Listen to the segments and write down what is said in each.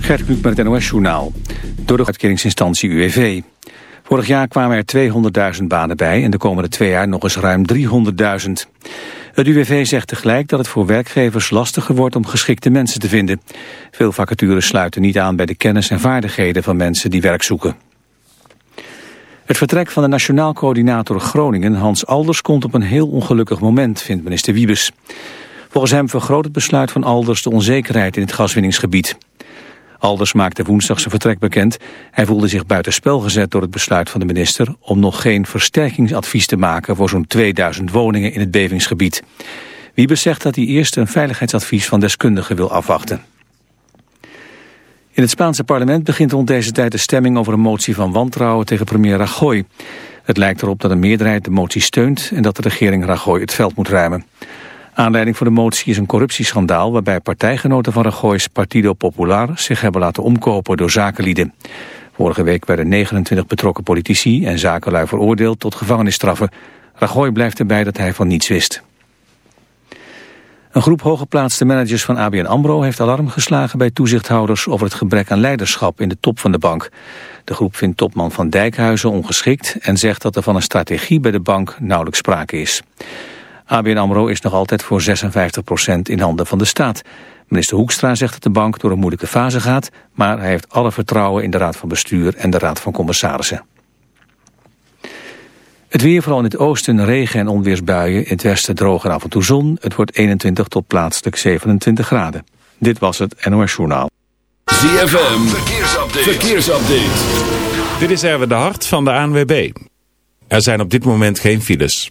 Gert Kluk met het NOS-journaal. Door de uitkeringsinstantie UWV. Vorig jaar kwamen er 200.000 banen bij en de komende twee jaar nog eens ruim 300.000. Het UWV zegt tegelijk dat het voor werkgevers lastiger wordt om geschikte mensen te vinden. Veel vacatures sluiten niet aan bij de kennis en vaardigheden van mensen die werk zoeken. Het vertrek van de Nationaal Coördinator Groningen, Hans Alders, komt op een heel ongelukkig moment, vindt minister Wiebes. Volgens hem vergroot het besluit van Alders de onzekerheid in het gaswinningsgebied. Alders maakte woensdag zijn vertrek bekend. Hij voelde zich buitenspel gezet door het besluit van de minister... om nog geen versterkingsadvies te maken voor zo'n 2000 woningen in het bevingsgebied. Wiebes zegt dat hij eerst een veiligheidsadvies van deskundigen wil afwachten. In het Spaanse parlement begint rond deze tijd de stemming over een motie van wantrouwen tegen premier Rajoy. Het lijkt erop dat een meerderheid de motie steunt en dat de regering Rajoy het veld moet ruimen. Aanleiding voor de motie is een corruptieschandaal waarbij partijgenoten van Rajoy's Partido Popular zich hebben laten omkopen door zakenlieden. Vorige week werden 29 betrokken politici en zakenlui veroordeeld tot gevangenisstraffen. Rajoy blijft erbij dat hij van niets wist. Een groep hooggeplaatste managers van ABN AMRO heeft alarm geslagen bij toezichthouders over het gebrek aan leiderschap in de top van de bank. De groep vindt topman van Dijkhuizen ongeschikt en zegt dat er van een strategie bij de bank nauwelijks sprake is. ABN AMRO is nog altijd voor 56% in handen van de staat. Minister Hoekstra zegt dat de bank door een moeilijke fase gaat... maar hij heeft alle vertrouwen in de Raad van Bestuur en de Raad van Commissarissen. Het weer, vooral in het oosten, regen- en onweersbuien. In het westen droog en af en toe zon. Het wordt 21 tot plaatselijk 27 graden. Dit was het NOS Journaal. ZFM, verkeersupdate. verkeersupdate. Dit is Erwin de Hart van de ANWB. Er zijn op dit moment geen files.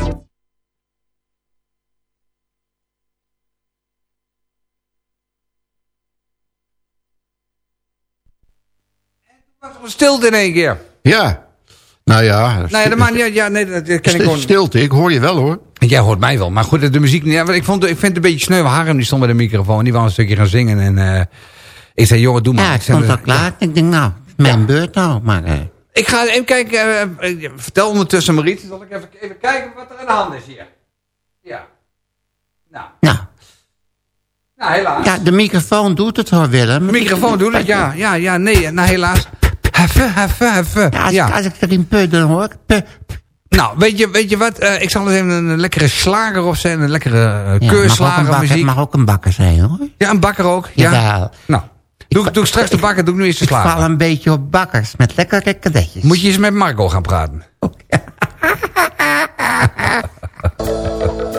Stilte in één keer. Ja. Nou ja. Nee, dat maakt niet uit. Ja, nee, dat ken ik gewoon. Stilte, ik hoor je wel hoor. Jij hoort mij wel. Maar goed, de muziek niet. Ja, ik, vond, ik vind het een beetje sneu. Harm die stond bij de microfoon. Die wou een stukje gaan zingen. En eh, ik zei, jongen, doe maar. Ja, ik zei, stond al klaar. Ik denk, nou, mijn beurt nou. Maar eh, Ik ga even kijken. eh, vertel ondertussen Mariet. Zal ik even, even kijken wat er aan de hand is hier. Ja. Nou, nou, nou helaas. ja, de microfoon doet het hoor, Willem. De microfoon doet het, ja. Ja, ja, nee. Nou, helaas. Heffen, heffen, heffen. Ja, als, Ja. Ik, als ik erin pudden hoor. Nou, weet je, weet je wat? Eh, ik zal eens even een, lekkere slager of zijn. Een lekkere uh, keurslager muziek. mag ook een bakker zijn hoor. Ja, een bakker ook. Ja. Nou, doe, ik- doe ik straks de bakker, doe ik nu eens de Ik val slager. een beetje op bakkers met lekkere kadetjes. Moet je eens met Marco gaan praten.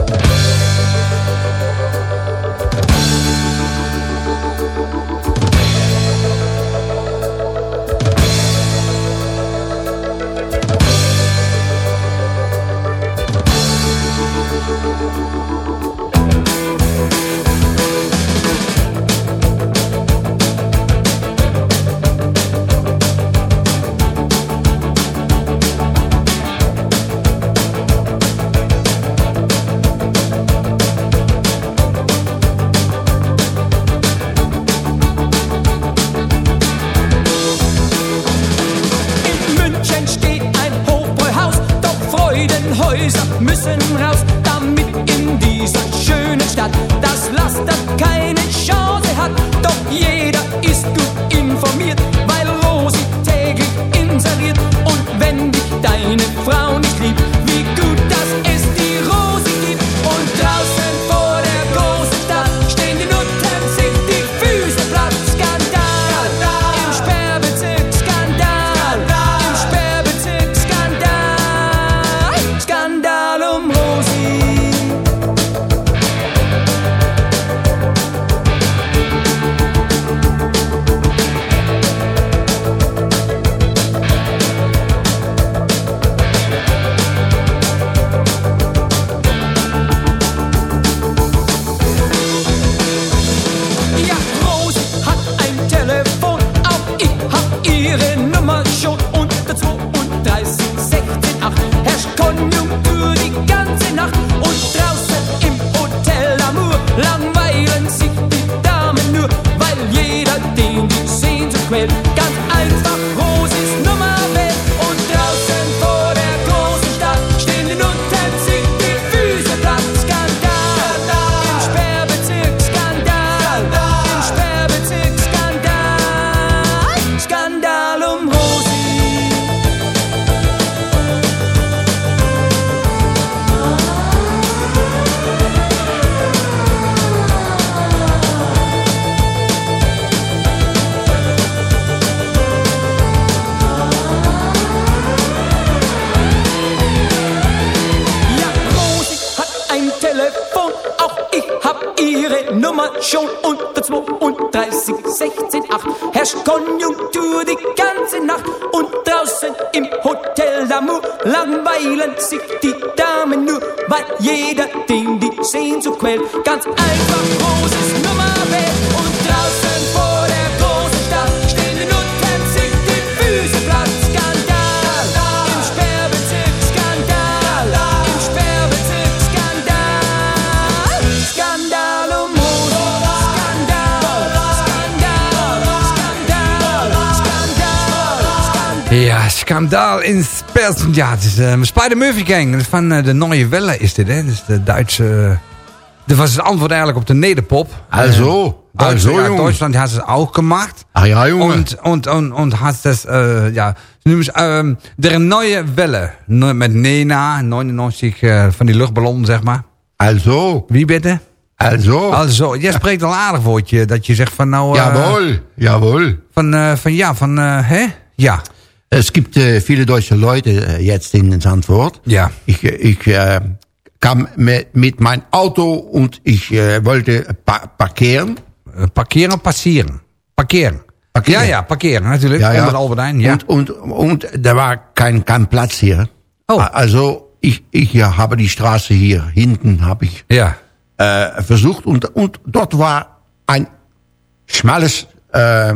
langweilen sich die Damen nur, weil jeder den die Sehnsucht quält. Ganz einfach großes Nummer wählt und draußen vor der großen Stadt stehen die Nutten, sich die Füße platt. Skandal im Sperrbezirk, Skandal im Sperrbezirk, Skandal. Skandal um Mode, Skandal, Skandal, Skandal, Skandal. Ja, schandaal in Ja, het is eh, Spider Murphy Gang. Van eh, de Neue Welle is dit, hè. Is de Duitse... Dat was het antwoord eigenlijk op de nederpop. Also, Eh, also, ja, Junge. Deutschland hat es auch gemacht. Ah ja, Junge. Und, und, und, und hat das, äh, ja, noemen ze, ähm, der Neue Welle. Ne- Met Nena, 99 eh, van die luchtballon, zeg maar. Also, Wie bitte? also. Also, jij spreekt al aardig woordje. Dat je zegt van nou... eh, Jawohl, jawohl. Van, eh, van ja, van, eh, hè? Ja. Es gibt äh, viele deutsche Leute äh, jetzt in Zandvoort. Ja. Ich, äh, ich äh, kam mit, mit meinem Auto und ich äh, wollte pa parkieren. Eh, parkeren, passeren. Parkeren. Parkeren. Ja, ja, parkeren natuurlijk. Onder de Albert Heijn, ja. Und, und, und da war kein, kein Platz hier. Oh. Also ich, ich ja, habe die Straße hier hinten habe ich Ja. äh, versucht und, und dort war ein schmales äh,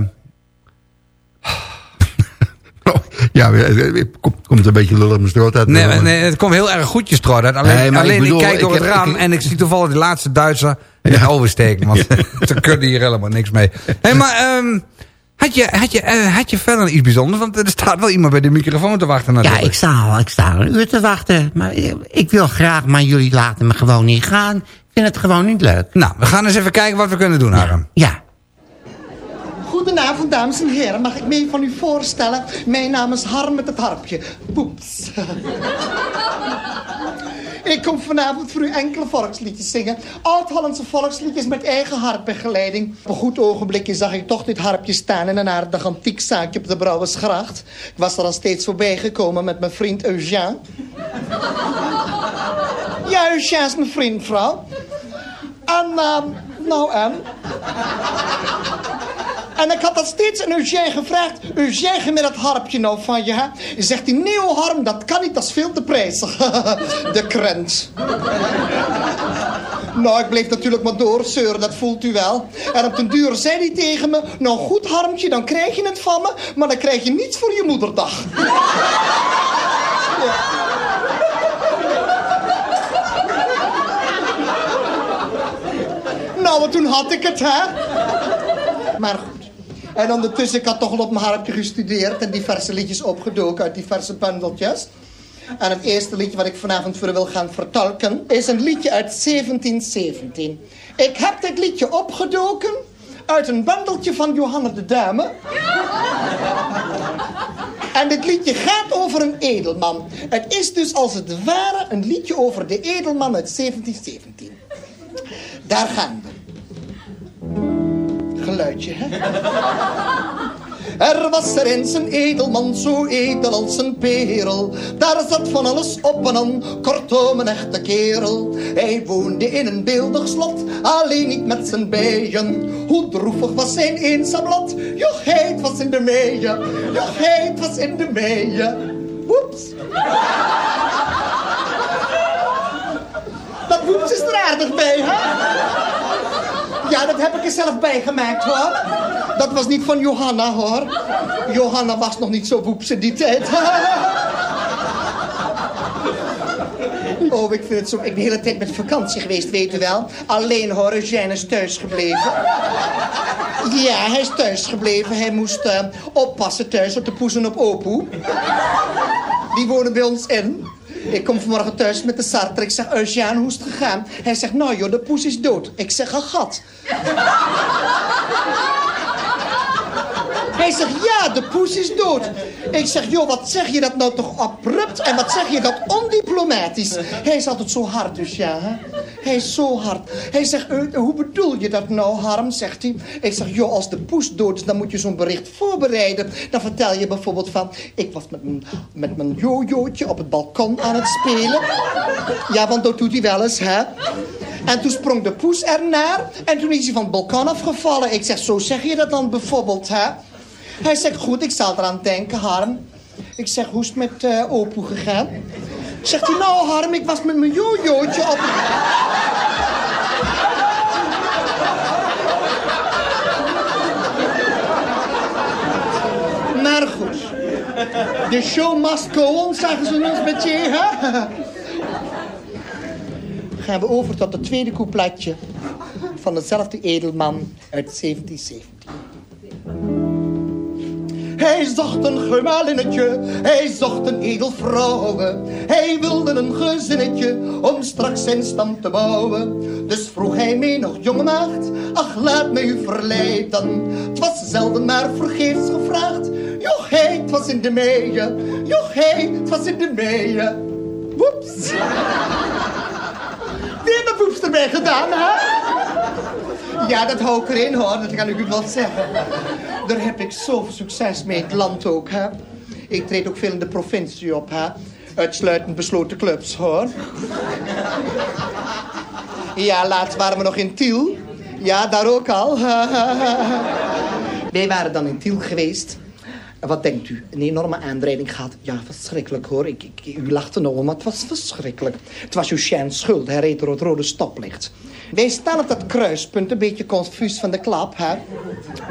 ja, eh, komt, komt een beetje lullig mijn stroot uit. Nee, nee, het komt heel erg goed je straat uit. Alleen, Nee, maar ik alleen ik, kijk door ik het heb- raam ik- en ik zie toevallig die laatste Duitser ja. oversteken. Want ze kunnen hier helemaal niks mee. Hé, maar ehm, had, je, had, je, eh, had je verder iets bijzonders? Want er staat wel iemand bij de microfoon te wachten Ja, natuurlijk. ik sta al, ik sta al een uur te wachten. Maar ik, ik wil graag, maar jullie laten me gewoon niet gaan. Ik vind het gewoon niet leuk. Nou, we gaan eens even kijken wat we kunnen doen, Harm. Ja. Goedenavond, dames en heren. Mag ik me van u voorstellen? Mijn naam is Harm met het harpje. Poeps. ik kom vanavond voor u enkele volksliedjes zingen. Oud-Hollandse volksliedjes met eigen harpbegeleiding. Op een goed ogenblikje zag ik toch dit harpje staan... in een aardig antiek zaakje op de Brouwersgracht. Ik was er al steeds voorbij gekomen met mijn vriend Eugène. ja, Eugène is mijn vriend, vrouw. En, ehm, nou en... En ik had dat steeds aan Eugène gevraagd. Eugène, met dat harpje nou van je, hè? Zegt hij, nee Harm, dat kan niet, dat is veel te prijzig. De krent. nou, ik bleef natuurlijk maar doorzeuren, dat voelt u wel. En op den duur zei hij tegen me... Nou goed, Harmtje, dan krijg je het van me... maar dan krijg je niets voor je moederdag. Nou, en toen had ik het, hè? En ondertussen, ik had toch al op mijn harpje gestudeerd... en diverse liedjes opgedoken uit diverse bundeltjes. En het eerste liedje wat ik vanavond voor u wil gaan vertolken... is een liedje uit 1717. Ik heb dit liedje opgedoken uit een bundeltje van Johanna de Dame. En dit liedje gaat over een edelman. Het is dus als het ware een liedje over de edelman uit 1717. Daar gaan we. Hè? Er was er eens een edelman, zo edel als een perel. Daar zat van alles op en aan, kortom een echte kerel. Hij woonde in een beeldig slot, alleen niet met zijn bijen. Hoe droevig was zijn eenzaam lot, jochheid was in de meeën. Jochheid was in de meeën. Woeps. Dat woeps is er aardig bij, hè? Ja, dat heb ik er zelf bij gemaakt, hoor. Dat was niet van Johanna, hoor. Johanna was nog niet zo woeps in die tijd. Oh, ik vind het zo... Ik ben de hele tijd met vakantie geweest, weet u wel. Alleen, hoor, Eugène is thuis gebleven. Ja, hij is thuis gebleven. Hij moest eh, oppassen thuis op de poezen op Opoe. Die wonen bij ons in. Ik kom vanmorgen thuis met de Sartre. Ik zeg, Eugène, hoe is het gegaan? Hij zegt, nou joh, de poes is dood. Ik zeg, een gat. Hij zegt, ja, de poes is dood. Ik zeg, joh, wat zeg je dat nou toch abrupt en wat zeg je dat ondiplomatisch? Hij is altijd zo hard dus, ja, hè? Hij is zo hard. Hij zegt, eh, hoe bedoel je dat nou, Harm, zegt hij. Ik zeg, joh, als de poes dood is, dan moet je zo'n bericht voorbereiden. Dan vertel je bijvoorbeeld van, ik was met mijn, met mijn jojootje op het balkon aan het spelen. Ja, want dat doet hij wel eens, hè? En toen sprong de poes ernaar en toen is hij van het balkon afgevallen. Ik zeg, zo zeg je dat dan bijvoorbeeld, hè? Hij zegt, goed, ik zal eraan denken, Harm. Ik zeg, hoe is het met eh Opoe gegaan? Zegt hij, nou Harm, ik was met mijn jojootje op... Maar goed. De show must go on, zeggen ze ons met je, hè? Gaan we over tot het tweede coupletje van hetzelfde edelman uit 1717. Hij zocht een gemalinnetje, hij zocht een edel vrouwe. Hij wilde een gezinnetje om straks zijn stam te bouwen. Dus vroeg hij mij nog, jonge maagd, ach laat mij u verleiden. Het was zelden maar vergeefs gevraagd. Joch hé, het was in de meeën. Joch hé, het was in de meeën. Woeps. Woeps erbij gedaan, hè? Ja, dat hou ik erin hoor, dat kan ik u wel zeggen. Daar heb ik zoveel succes mee, het land ook, hè. Ik treed ook veel in de provincie op, hè. Uitsluitend besloten clubs, hoor. Ja, laatst waren we nog in Tiel. Ja, daar ook al. Wij waren dan in Tiel geweest. Wat denkt u? Een enorme aanrijding gehad. Ja, verschrikkelijk hoor. Ik, ik, u lachte nog, maar het was verschrikkelijk. Het was Eugène's schuld. Hij reed door het rode stoplicht. Wij staan op dat kruispunt, een beetje confuus van de klap, hè.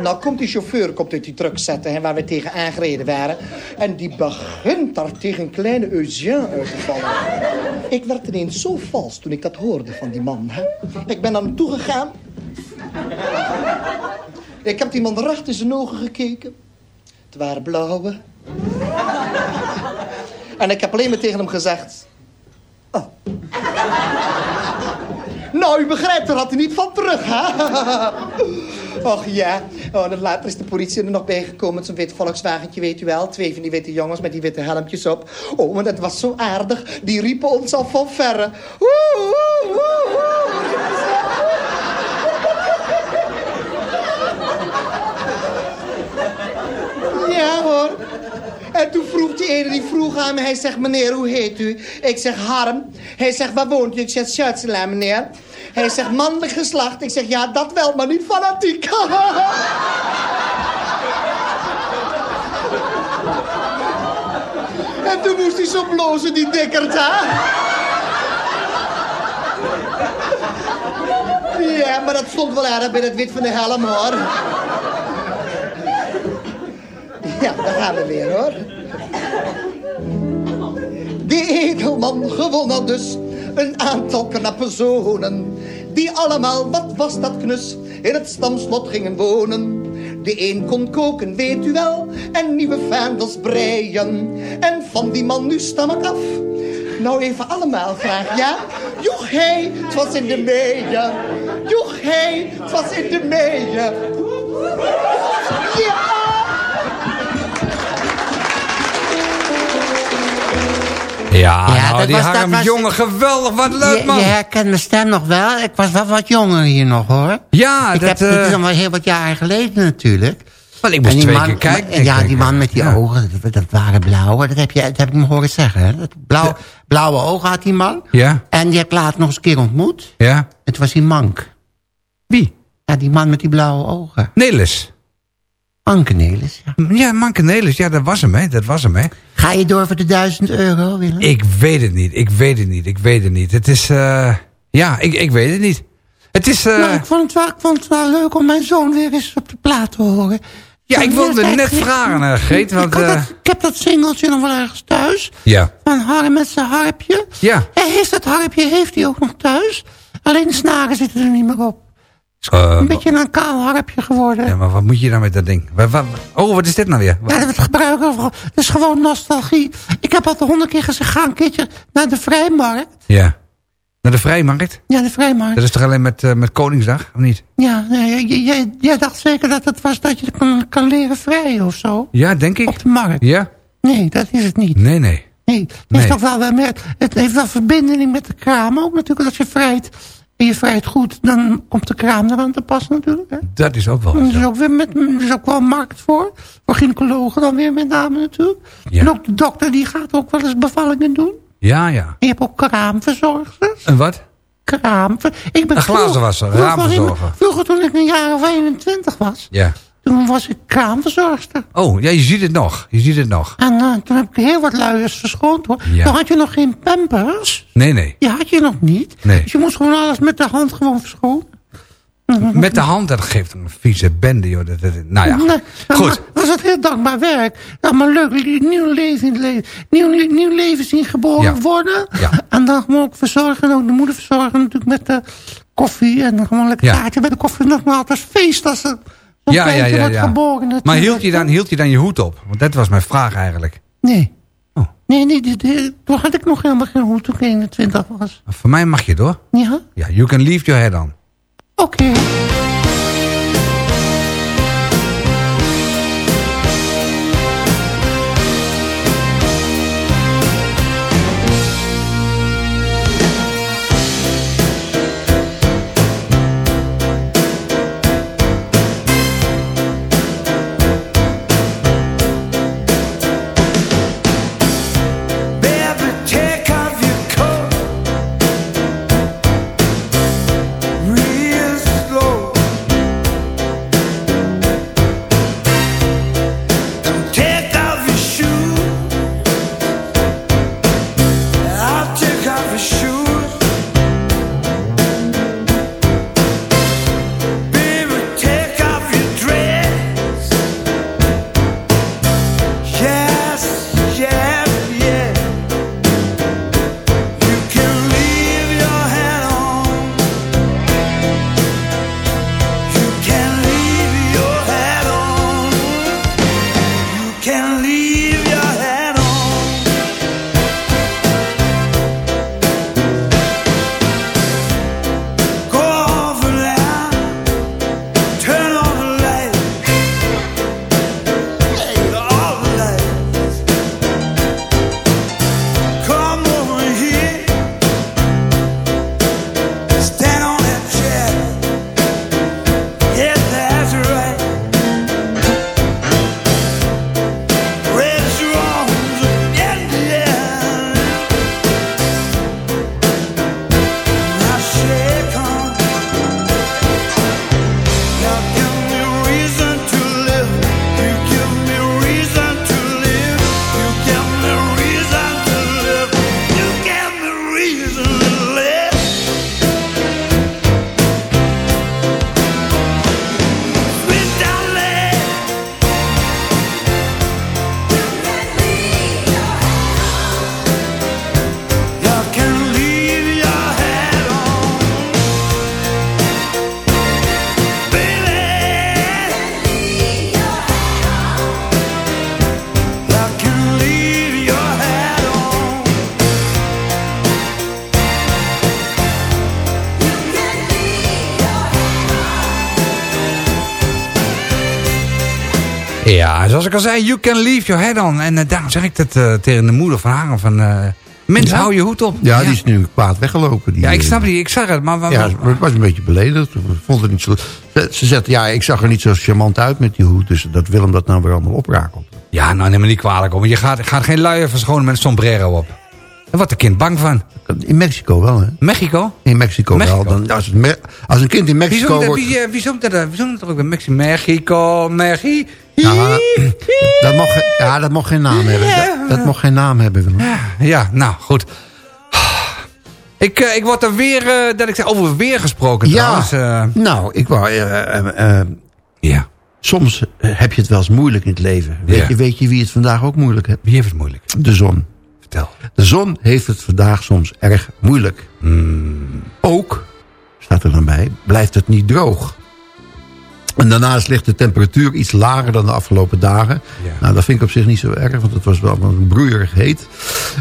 Nou komt die chauffeur komt uit die truck zetten, waar we tegen aangereden waren. En die begint daar tegen kleine Eugène uit te vallen. Ik werd ineens zo vals toen ik dat hoorde van die man, hè. Ik ben naar hem toegegaan. Ik heb die man recht in zijn ogen gekeken. Het waren blauwe. En ik heb alleen maar tegen hem gezegd... Oh. Nou, u begrijpt, daar had hij niet van terug, hè? Och ja, oh, en later is de politie er nog bijgekomen met zo'n wit Volkswagentje, weet u wel. Twee van die witte jongens met die witte helmpjes op. Oh, maar dat was zo aardig. Die riepen ons al van verre. Ja hoor. En toen vroeg die ene, die vroeg aan me, hij zegt, meneer, hoe heet u? Ik zeg, Harm. Hij zegt, waar woont u? Ik zeg, Schuitselaar, meneer. Hij zegt, mannelijk geslacht. Ik zeg, ja, dat wel, maar niet fanatiek. en toen moest hij zo blozen, die dikkerd, hè? Ja, maar dat stond wel erg bij het wit van de helm, hoor. Ja, daar gaan we weer, hoor. Die edelman gewon dan dus een aantal knappe zonen. Die allemaal, wat was dat knus, in het stamslot gingen wonen. De een kon koken, weet u wel, en nieuwe vaandels breien. En van die man nu stam ik af. Nou even allemaal graag, ja? Joch hé, het was in de meeën. Joch hé, het was in de meeën. Ja! Ja, Ja, nou, dat die was- dat Harm was- jongen, geweldig, wat leuk Je, man. je herkent mijn stem nog wel. Ik was wel wat jonger hier nog, hoor. Ja, ik dat, heb, dit is eh, al heel wat jaren geleden natuurlijk. Want ik moest twee man- keer kijken. Ja, die man met die ja. ogen, dat, waren blauwe. Dat heb, je, dat heb ik hem horen zeggen. Hè? Dat blauw, blauwe ogen had die man. Ja, En die heb ik later nog eens een keer ontmoet. ja. Het was die Mank. Wie? Ja, die man met die blauwe ogen. Nelis. Anke Nelis, ja. Ja, Manke Nelis, ja, dat was hem, hè. Dat was hem, hè. Ga je door voor de duizend euro, Willem? Ik weet het niet, ik weet het niet, ik weet het niet. Het is, eh ja, ik, ik weet het niet. Het is, eh Nou, ik, vond het wel, ik vond het wel leuk om mijn zoon weer eens op de plaat te horen. ja, ik wilde net vragen, eh Greet, want... ik, dat, ik heb dat singeltje nog wel ergens thuis. ja, Van Harm met zijn harpje. ja. Hij heeft dat harpje heeft hij ook nog thuis. Alleen de snaren zitten er niet meer op. Een beetje een kaal harpje geworden. ja, maar wat moet je nou met dat ding? Wat, wat- oh, wat is dit nou weer? Ja, dat gebruiken we. Dat is gewoon nostalgie. Ik heb al honderd keer gezegd, ga een keertje naar de Vrijmarkt. Ja. Naar de Vrijmarkt? Ja, de Vrijmarkt. Dat is toch alleen met, eh, met Koningsdag, of niet? Ja, nee, jij, jij, dacht zeker dat het was dat je kan, kan leren vrijen of zo. Ja, denk ik. Op de markt. Ja? Nee, dat is het niet. Nee, nee. Nee, het, Nee. Heeft toch wel, het heeft wel verbinding met de kraam ook natuurlijk. Als je vrijt je vrijt goed, dan komt de kraam eraan te pas natuurlijk. Hè? Dat is ook wel Er is, ook weer met, er is ook wel een markt voor. Voor gynaecologen dan weer met name natuurlijk. Ja. En ook de dokter die gaat ook wel eens bevallingen doen. Ja, ja. En je hebt ook kraamverzorgers. En wat? kraam. Ik ben Een glazenwasser, vroeger- vroeger- raamverzorger. Vroeger toen ik een jaar of 21 was, Ja. Toen was ik kraamverzorgster. Oh, ja, je ziet het nog. Je ziet het nog. En eh, toen heb ik heel wat luiers verschoond hoor. Ja. Toen had je nog geen pampers. Nee, nee. Die had je nog niet. Nee. Dus je moest gewoon alles met de hand gewoon verschonen. Met de hand, dat geeft een vieze bende, joh. Dat, dat- nou ja, Nee, goed. was het heel dankbaar werk. Ja, maar leuk, nieuw leven in het leven. Nieuw, nieuw leven zien geboren Ja. worden. Ja. En dan gewoon ook verzorgen. Ook de moeder verzorgen natuurlijk met de koffie. En dan gewoon lekker Ja. taartje bij de koffie. Nogmaals, het is feest als Ja, ja, ja, ja. Maar hield je, dan, hield je dan je hoed op? Want dat was mijn vraag eigenlijk. Nee. Oh. Nee, nee, die- toen had ik nog helemaal geen hoed toen ik 21 was. Voor mij mag je hoor. Ja? Ja, you can leave your head on. Oké. Zoals ik al zei, you can leave your head on. En eh, daarom zeg ik dat eh, tegen de moeder van Hagen van... eh mens, Ja? hou je hoed op. Ja, die is nu kwaad weggelopen. Die, Ja, ik snap die, ik zag het. Maar, maar- Ja, ze was een beetje beledigd. Ze Vond het niet zo... Ze, ze zegt, ja, ik zag er niet zo charmant uit met die hoed. Dus dat Willem dat nou weer allemaal oprakelt. ja, nou neem me niet kwalijk. Want je gaat, gaat geen luier verschonen met een sombrero op. Daar wordt de kind bang van. In Mexico wel, hè? Mexico? In Mexico, Mexico. wel. Dan, als, het als een kind in Mexico dat, wordt... wie, eh, wie zong dat, wie zong dat ook weer? Mexico, Mexico, Mexico. Dat ge- ja, dat mocht geen naam hebben. Dat, dat mocht geen naam hebben, Willem. Ja, nou, goed. Ik, eh, ik word er weer, eh, dat ik zeg, over weer gesproken Ja, trouwens. nou, ik wou... ja, soms heb je het wel eens moeilijk in het leven. Weet, Ja. je, weet je wie het vandaag ook moeilijk heeft? wie heeft het moeilijk? De zon. Vertel. De zon heeft het vandaag soms erg moeilijk. Ook, staat er dan bij, blijft het niet droog. En daarnaast ligt de temperatuur iets lager dan de afgelopen dagen. Ja. Nou, dat vind ik op zich niet zo erg, want het was wel wat broeierig heet.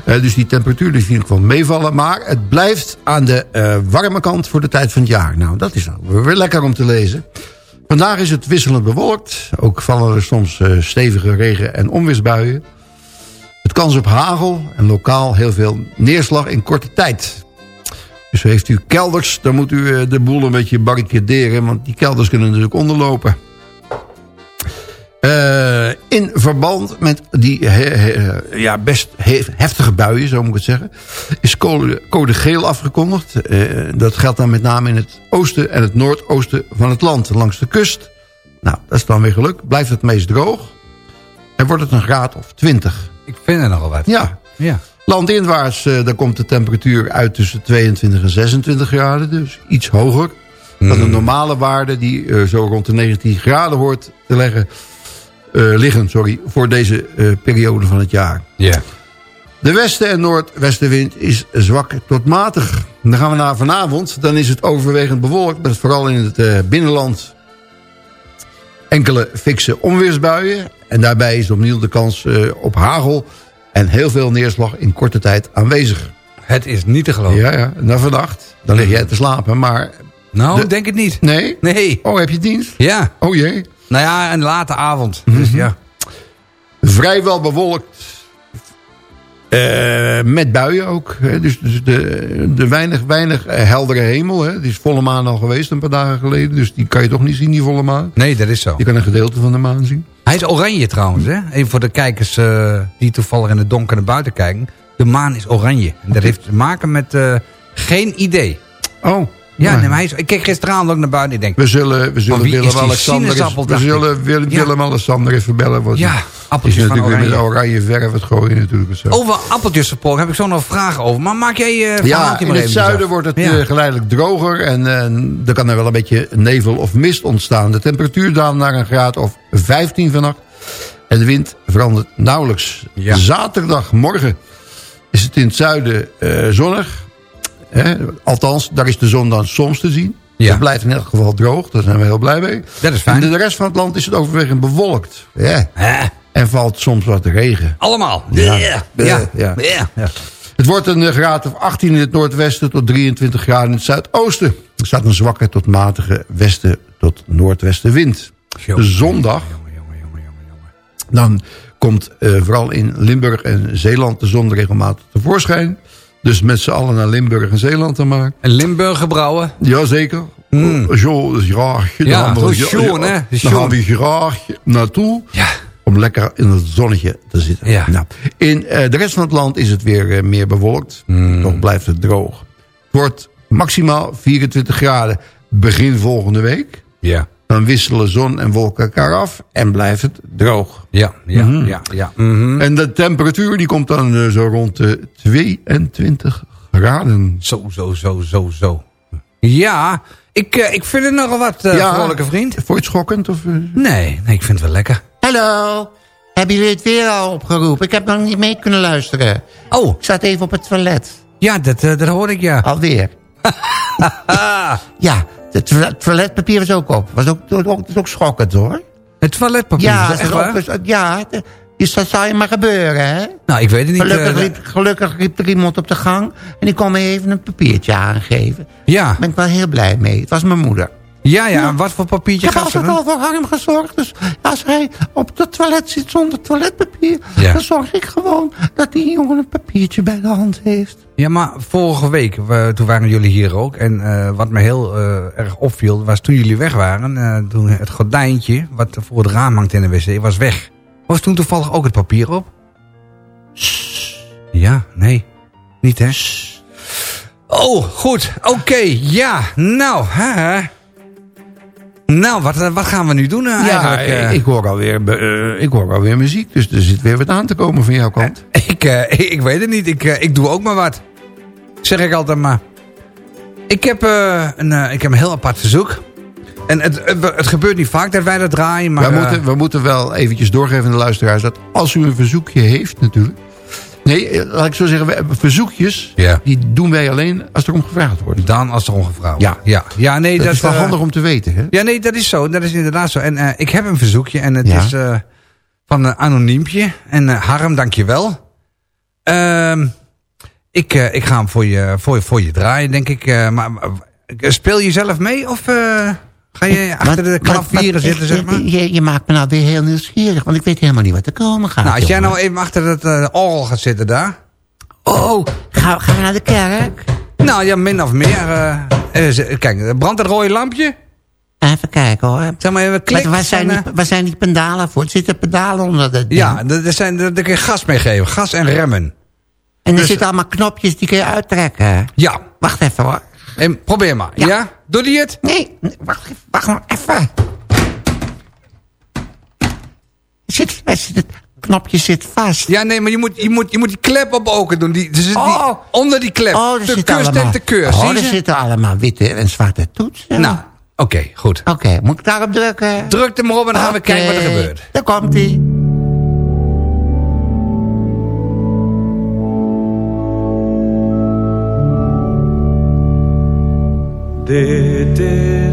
Eh, dus die temperatuur die vind ik wel meevallen. Maar het blijft aan de eh, warme kant voor de tijd van het jaar. Nou, dat is nou weer lekker om te lezen. Vandaag is het wisselend bewolkt. Ook vallen er soms eh, stevige regen- en onweersbuien. Kans op hagel en lokaal heel veel neerslag in korte tijd. Dus heeft u kelders, dan moet u eh, de boel een beetje barricaderen... want die kelders kunnen natuurlijk onderlopen. Eh, in verband met die he- ja, best he- heftige buien, zo moet ik het zeggen... is code, geel afgekondigd. Eh, dat geldt dan met name in het oosten en het noordoosten van het land. Langs de kust. Nou, dat is dan weer geluk. Blijft het meest droog. En wordt het een graad of 20. Ik vind er nogal wat. Ja, Ja. landinwaarts eh daar komt de temperatuur uit tussen 22 en 26 graden. Dus iets hoger dan de normale waarde die eh, zo rond de 19 graden hoort te leggen, eh, liggen sorry, voor deze periode van het jaar. Ja. De westen- en noordwestenwind is zwak tot matig. Dan gaan we naar vanavond. Dan is het overwegend bewolkt. Met vooral in het binnenland enkele fikse onweersbuien. En daarbij is opnieuw de kans eh, op hagel en heel veel neerslag in korte tijd aanwezig. Het is niet te geloven. Ja, ja. Na vannacht, dan lig jij te slapen. Maar Nou, De- denk het niet. nee? Nee. Oh, heb je dienst? Ja. Oh jee. Nou ja, een late avond. Mhm. Dus ja. Vrijwel bewolkt. Eh, met buien ook. Hè. Dus, dus de, de weinig, weinig eh, heldere hemel. Hè. Het is volle maan al geweest een paar dagen geleden. Dus die kan je toch niet zien, die volle maan. Nee, dat is zo. Je kan een gedeelte van de maan zien. Hij is oranje trouwens, hè? Even voor de kijkers eh, die toevallig in het donker naar buiten kijken. De maan is oranje. En dat heeft te maken met geen idee. Oh. Ja, nou, nee, maar hij is, ik keek gisteravond ook naar buiten en ik denk... We zullen, we zullen die Willem-Alexander we zullen Willem, Ja. Even bellen. Want Ja, is appeltjes van natuurlijk weer met oranje. verf het gooien natuurlijk. Zo. Over appeltjes gesproken heb ik zo nog vragen over. Maar maak jij je Ja, in het zuiden af. wordt het Ja. eh, geleidelijk droger en eh, er kan er wel een beetje nevel of mist ontstaan. De temperatuur daalt naar een graad of 15 vannacht en de wind verandert nauwelijks. Ja. Zaterdagmorgen is het in het zuiden zonnig. Hè? Althans, daar is de zon dan soms te zien. Ja. Het blijft in elk geval droog, daar zijn we heel blij mee. Dat is En fijn. de, de rest van het land is het overwegend bewolkt. Ja. Hè? En valt soms wat regen. Allemaal. Ja. Ja. Ja. Het wordt een graad of 18 in het noordwesten tot 23 graden in het zuidoosten. Er staat een zwakke tot matige westen tot noordwestenwind. Zondag, dan komt eh, vooral in Limburg en Zeeland de zon regelmatig tevoorschijn. Dus met z'n allen naar Limburg en Zeeland te maken. En Limburg gebrouwen. Jazeker. Mm. Zo, dat is graag. Ja, we- zo schoon, hè? Schoon. gaan we graag naartoe. Ja. Om lekker in het zonnetje te zitten. Ja. Nou, in eh, de rest van het land is het weer eh, meer bewolkt. Hmm. Toch blijft het droog. Het wordt maximaal 24 graden begin volgende week. Ja. Dan wisselen zon en wolken elkaar af en blijft het droog. Ja. Ja. Ja. Ja. Mhm. En de temperatuur die komt dan eh, zo rond de 22 graden. Zo, zo, zo, zo, zo. Ja, ik, eh, ik vind het nogal wat, eh vrolijke vriend. Vond je het schokkend? Of, eh? Nee, nee, ik vind het wel lekker. Hallo. Hebben jullie het weer al opgeroepen? Ik heb nog niet mee kunnen luisteren. Oh, Ik zat even op het toilet. ja, dat, eh, dat hoor ik ja. Alweer. ja, het toilet- toiletpapier was ook op. Was ook, ook, ook, is ook schokkend hoor. Het toiletpapier, Ja, is dat waar? ja dus dat zou je maar gebeuren, hè? Nou, ik weet het niet. Gelukkig eh, riep, gelukkig riep er iemand op de gang en die kon me even een papiertje aangeven. ja, Daar ben ik wel heel blij mee. Het was mijn moeder. Ja, ja, en wat voor papiertje Ik heb gaf ze altijd al voor Harm gezorgd. Dus als hij op het toilet zit zonder toiletpapier... Ja. dan zorg ik gewoon dat die jongen een papiertje bij de hand heeft. Ja, maar vorige week, we- toen waren jullie hier ook. En eh, wat me heel eh, erg opviel, was toen jullie weg waren... eh, toen het gordijntje, wat voor het raam hangt in de wc, was weg. Was toen toevallig ook het papier op? Ja, nee. Niet, hè? Oh, goed. Oké, ja. Nou, hè. Nou, wat, eh, wat gaan we nu doen eh, Ja, eigenlijk? eh? ik, hoor alweer, eh, ik hoor alweer muziek. Dus er zit weer wat aan te komen van jouw kant. Ik, ik, weet het niet. Ik, ik doe ook maar wat. Zeg ik altijd maar. Ik heb, een, ik heb een heel apart verzoek. En het, het, gebeurt niet vaak dat wij dat draaien, maar... we, moeten, we moeten wel eventjes doorgeven aan de luisteraars... dat als u een verzoekje heeft natuurlijk... Nee, eh, laat ik zo zeggen, we hebben verzoekjes... Ja. die doen wij alleen als er om gevraagd wordt. Dan als er ongevraagd Ja. ja. Ja, nee, Dat, dat, is wel eh, handig om te weten, hè? Ja, nee, dat is zo. Dat is inderdaad zo. En eh, ik heb een verzoekje en het Ja. is van een anoniempje. En Harm, dankjewel. Ehm ik, ik ga hem voor je, voor, je- voor je draaien, denk ik. Maar speel je zelf mee of ga je achter de klavieren wat- zitten, zeg maar? Je, je maakt me nou weer heel nieuwsgierig, want ik weet helemaal niet wat er komen gaat. Nou, als jij nou even achter het eh, orgel gaat zitten daar. Oh, gaan, gaan we naar de kerk? Nou ja, min of meer. eh, eh, kijk, brandt het rode lampje? Even kijken hoor. Zeg maar even Maar klik. waar, zijn die, eh, waar zijn die pedalen voor? Er zitten pedalen onder dat ding. ja, er zijn, daar kun je gas mee geven. Gas en remmen. En er dus- zitten allemaal knopjes die kun je uittrekken. Ja. Wacht even hoor. En probeer maar. Ja? Ja. Doe die het? Nee, wacht, wacht nog even. Er Zit, er zit, het knopje zit vast. Ja, nee, maar je moet, je moet, je moet die klep op ogen doen. Die, dus die, Oh. onder die klep. Oh, er de keur allemaal, de keur. oh, er zitten allemaal witte en zwarte toetsen. Nou, oké, goed. Oké, moet ik daarop drukken? Druk hem maar op en dan gaan we kijken wat er gebeurt. Daar komt hij. Dit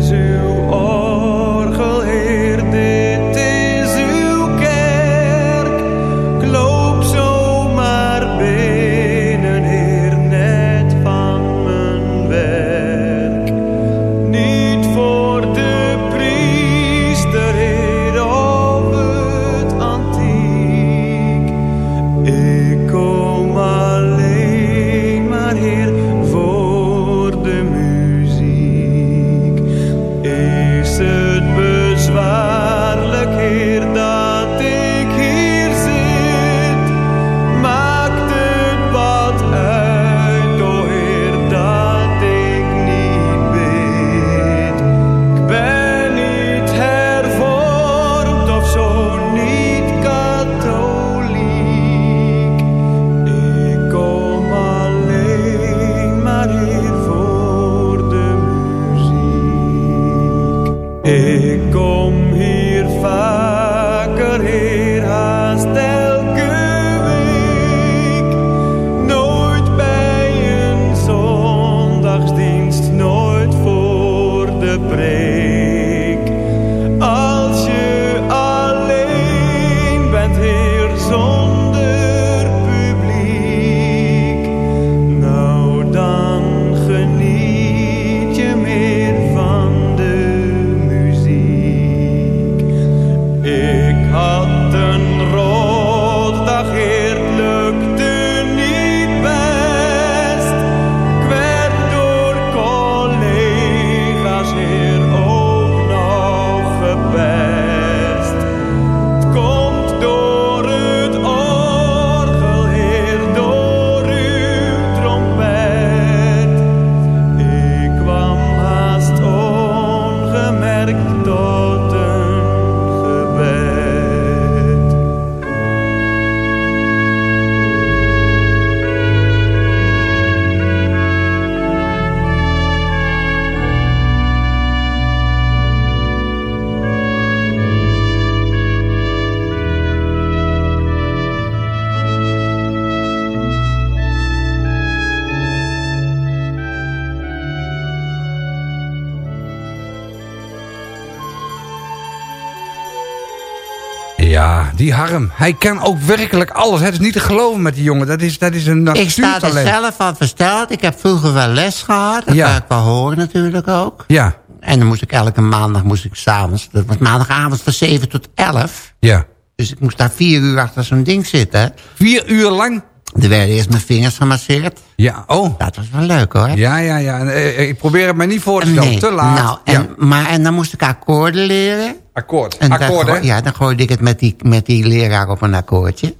Hij kan ook werkelijk alles. Het is niet te geloven met die jongen. Dat is, dat is een Ik sta er zelf van versteld. Ik heb vroeger wel les gehad. Dat Ja. ga ik wel horen natuurlijk ook. Ja, En dan moest ik elke maandag, moest ik s'avonds... Dat was maandagavond van 7 tot 11. ja. Dus ik moest daar vier uur achter zo'n ding zitten. Vier uur lang? Er werden eerst mijn vingers gemasseerd. Ja, oh. Dat was wel leuk hoor. Ja, ja, ja. En, eh, Ik probeer het mij niet voor te stellen. Nee, Te laat. Nou, en, ja. maar, en dan moest ik akkoorden leren. Akkoord. En dan Akkoord, hè? gooi- Ja, dan gooide ik het met die, met die leraar op een akkoordje.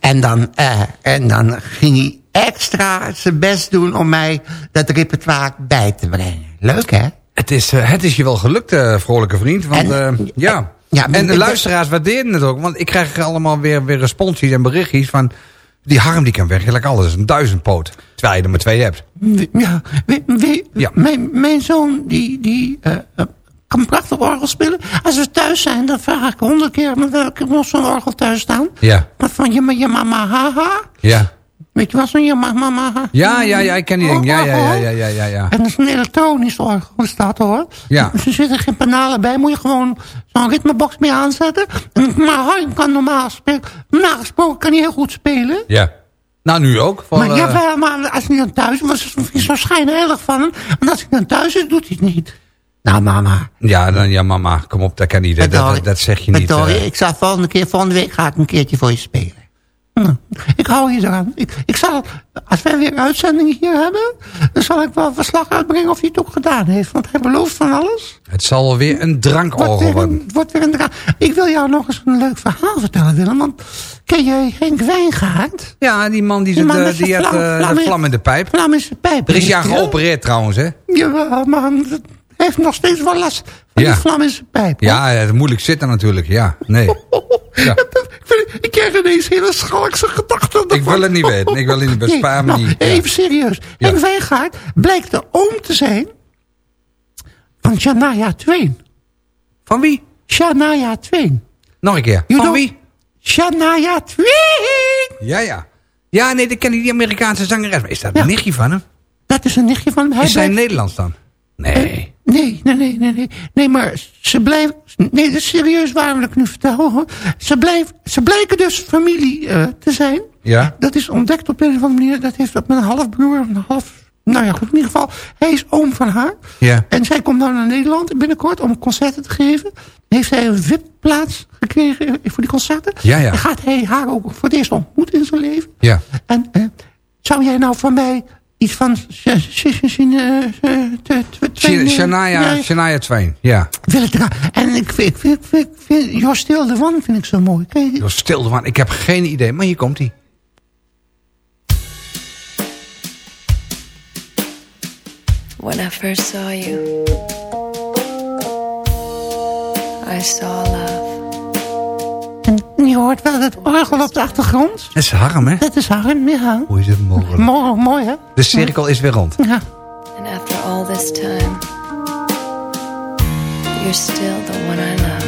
En dan, eh, en dan ging hij extra zijn best doen om mij dat repertoire bij te brengen. Leuk, hè? Het is, eh, het is je wel gelukt, eh, vrolijke vriend. Want, En- eh, ja. ja, en de luisteraars waarderen het ook. Want ik krijg allemaal weer, weer responsies en berichtjes van... Die Harm die kan werkelijk alles. Een duizendpoot. Terwijl je er maar twee hebt. Ja, wie, wie, Ja. Mijn, mijn zoon die, die eh, eh, kan prachtig orgel spelen. Als we thuis zijn, dan vraag ik honderd keer... maar welke- nog zo'n orgel thuis staan. Ja. Wat van je, je mama haha? Ja. Weet je wat zo'n mama? Ja, ja, ja, ik ken die ding. Ja, ja, ja, ja, ja, ja. ja. En dat is een elektronisch orgel, dat hoor. Ja. Dus er zitten geen penalen bij. Moet je gewoon zo'n ritmebox mee aanzetten. En- Maar Harm kan normaal spelen. Normaal gesproken kan hij heel goed spelen. Ja. Nou, nu ook. Voor, maar, eh, jawel, maar als hij dan thuis is, was is zo schijnheilig van hem. En als hij dan thuis is, doet hij het niet. Nou, mama. ja, dan, ja, mama, kom op, dat kan niet. Dat, dat, dat zeg je niet. Bedoel, eh. Ik zal volgende keer, volgende week ga ik een keertje voor je spelen. Nou, ik hou hier aan. Ik, ik zal, als wij weer uitzendingen hier hebben... dan zal ik wel verslag uitbrengen of hij het ook gedaan heeft. Want hij belooft van alles. Het zal wel weer een drankorgel weer worden. wordt weer een dra- Ik wil jou nog eens een leuk verhaal vertellen, Willem. Want ken jij Henk Wijngaard? Ja, die man die, Die man eh, die had vlam- eh, vlam de in- vlam in de pijp. Vlam in zijn pijp. Er is ja geopereerd trouwens, hè? Jawel, man. Hij heeft nog steeds wel last van Ja. die vlam in zijn pijp. hoor. Ja, het moeilijk zitten natuurlijk, ja. Nee. Ja. Ik, krijg ineens hele schalkse gedachten. Ik wil het niet weten. Ik wil het niet bespaar nou. Even serieus. Ja. Henk Wijngaard blijkt de oom te zijn van Shania Twain. Van wie? Shania Twain. Nog een keer. You Van wie? Shania Twain! Ja, ja. Ja, nee, dat ken ik, die Amerikaanse zangeres. Maar is dat een nichtje van hem? Dat is een nichtje van hem. Hij Is zij blijft- Nederlands dan? Nee. Nee, nee, nee, nee, nee. Nee, maar ze blijven... Nee, dat is serieus waarom ik nu vertel. Hoor. Ze, blijf, ze blijken dus familie eh, te zijn. Ja? Dat is ontdekt op een of andere manier. Dat heeft dat met een halfbroer, een half... Nou ja, goed, in ieder geval. Hij is oom van haar. Ja. En zij komt dan naar Nederland binnenkort om concerten te geven. Heeft hij een VIP-plaats gekregen voor die concerten. Ja, ja. Gaat hij haar ook voor het eerst ontmoeten in zijn leven. Ja. En eh, zou jij nou van mij iets van... Eh, eh, Shania, Shania Twain. Ja. wil ik. En ik vind, ik vind, ik vind, ik vind You're Still the One vind ik zo mooi. Was stil man. Ik heb geen idee. Maar hier komt hij. When I first saw you, I saw love. En je hoort wel het orgel op de achtergrond. Dat is Harm, hè? Dat is Harm, ja. Hoe is het mogelijk? Mooi, mooi hè? De cirkel is weer rond. Ja. And after all this time, you're still the one I love.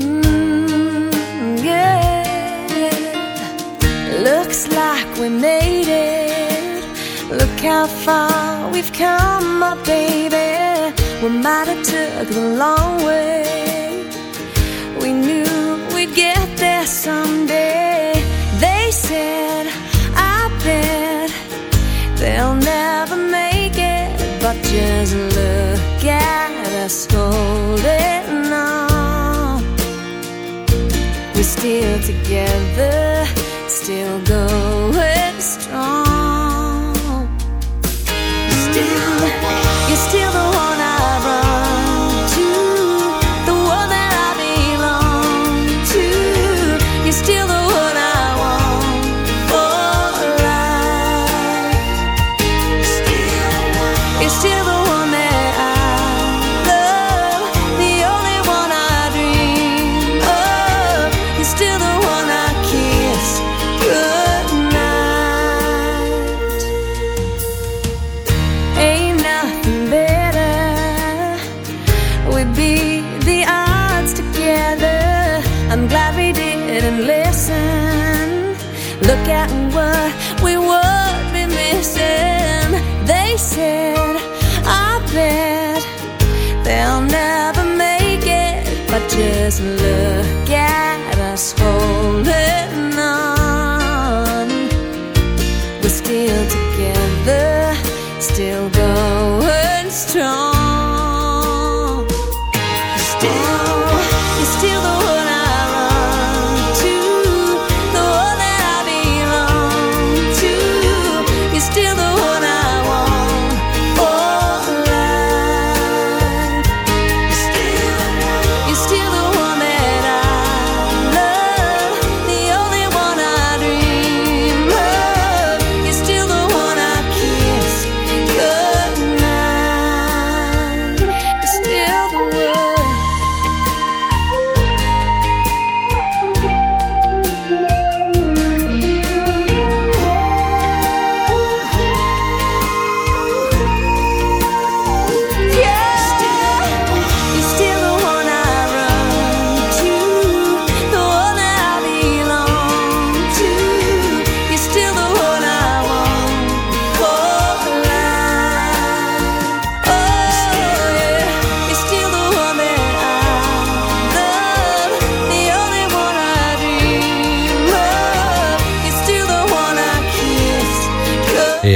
Mm, yeah. Looks like we made it. Look how far we've come, my baby. We might have took the long way. Someday. They said, I they'll never make it. But just look at us holding on. We're still together, still going strong.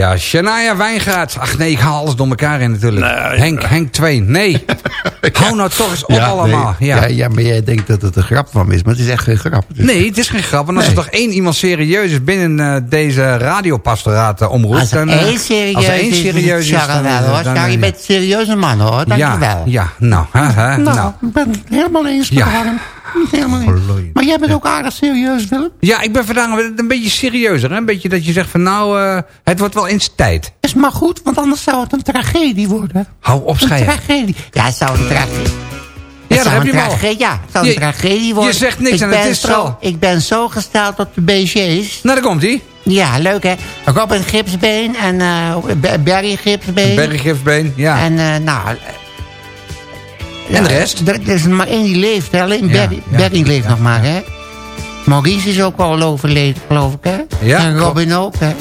Ja, Shania Wijngaard. Ach nee, ik haal alles door elkaar in natuurlijk. Henk, Henk 2. Nee. Hou nou toch eens op allemaal. nee. Ja. Ja. Ja, maar jij denkt dat het een grap van is, maar het is echt geen grap. Nee, het is geen grap. Want als Nee. er toch één iemand serieus is binnen eh, deze radiopastoraat uh, omroep... Als er dan, eh, één serieus als er één is, serieus is, dan, wel, eh, hoor. dan, je eh, bent een serieuze man, hoor. Dank ja, je wel. Ja, nou, hè, hè, Nou, nou. ik ben het helemaal eens met Ja. Harm. Helemaal. Gloeiend. Maar jij bent ook aardig serieus, Willem. Ja, ik ben vandaag een beetje serieuzer. Hè? Een beetje dat je zegt van nou, eh, het wordt wel eens tijd. Is maar goed, want anders zou het een tragedie worden. Hou op, Een tragedie. Ja, het zou een tragedie. Ja, zou heb je Ja, het zou een Je- tragedie worden. je zegt niks ik en het is zo, al. Ik ben zo gesteld op de BG's. Nou, daar komt hij. Ja, leuk hè. Robin Gipsbeen en eh Barry Gipsbeen. Berggifbeen, ja. En eh, nou... En de rest? Er, is maar één die leeft, hè. Alleen Ja, Barry leeft nog maar, hè. Maurice is ook al overleden, geloof ik, hè. En. Robin ook, hè.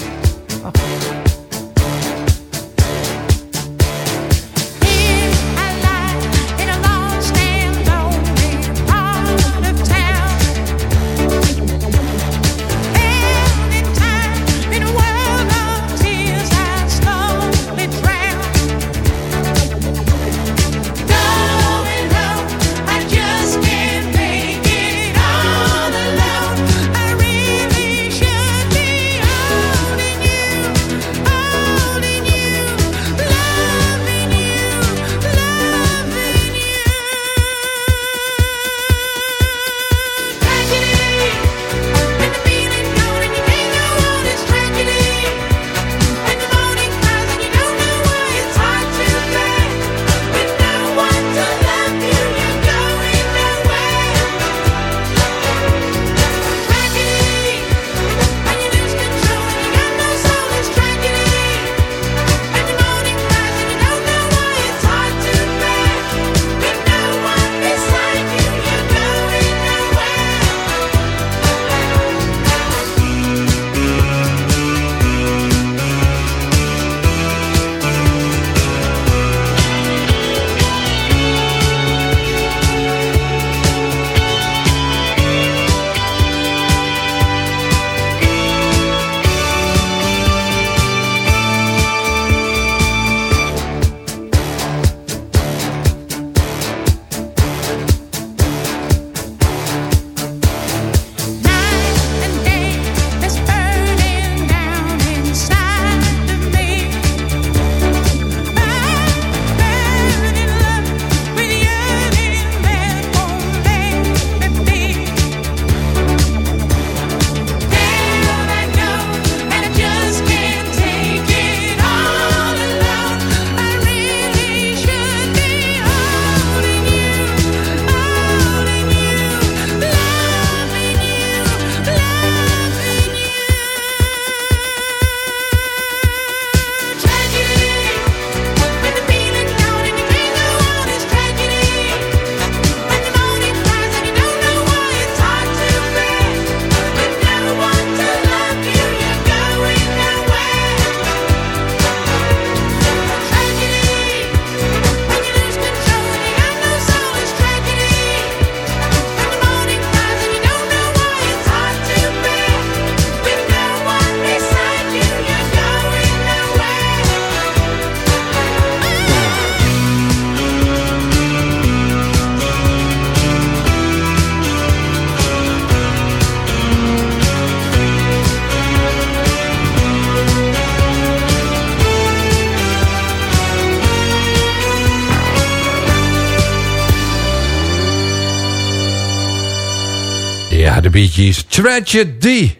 Bee Gees. Tragedy.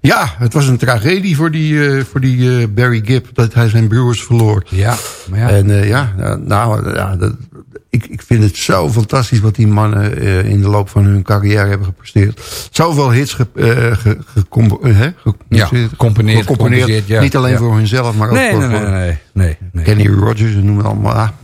Ja, het was een tragedie voor die, eh, voor die eh, Barry Gibb... dat hij zijn broers verloor. Ja, maar ja. En eh, ja, nou, nou, ja dat, ik, ik vind het zo fantastisch... wat die mannen in de loop van hun carrière hebben gepresteerd. Zoveel hits ge, ge, gecompo- hè, ge- Ja, ge- gecomponeerd, gecomponeerd, ja. Niet alleen Ja. voor hunzelf, maar ook nee, voor, nee, nee, nee, nee, nee. Kenny Rogers en noem het allemaal.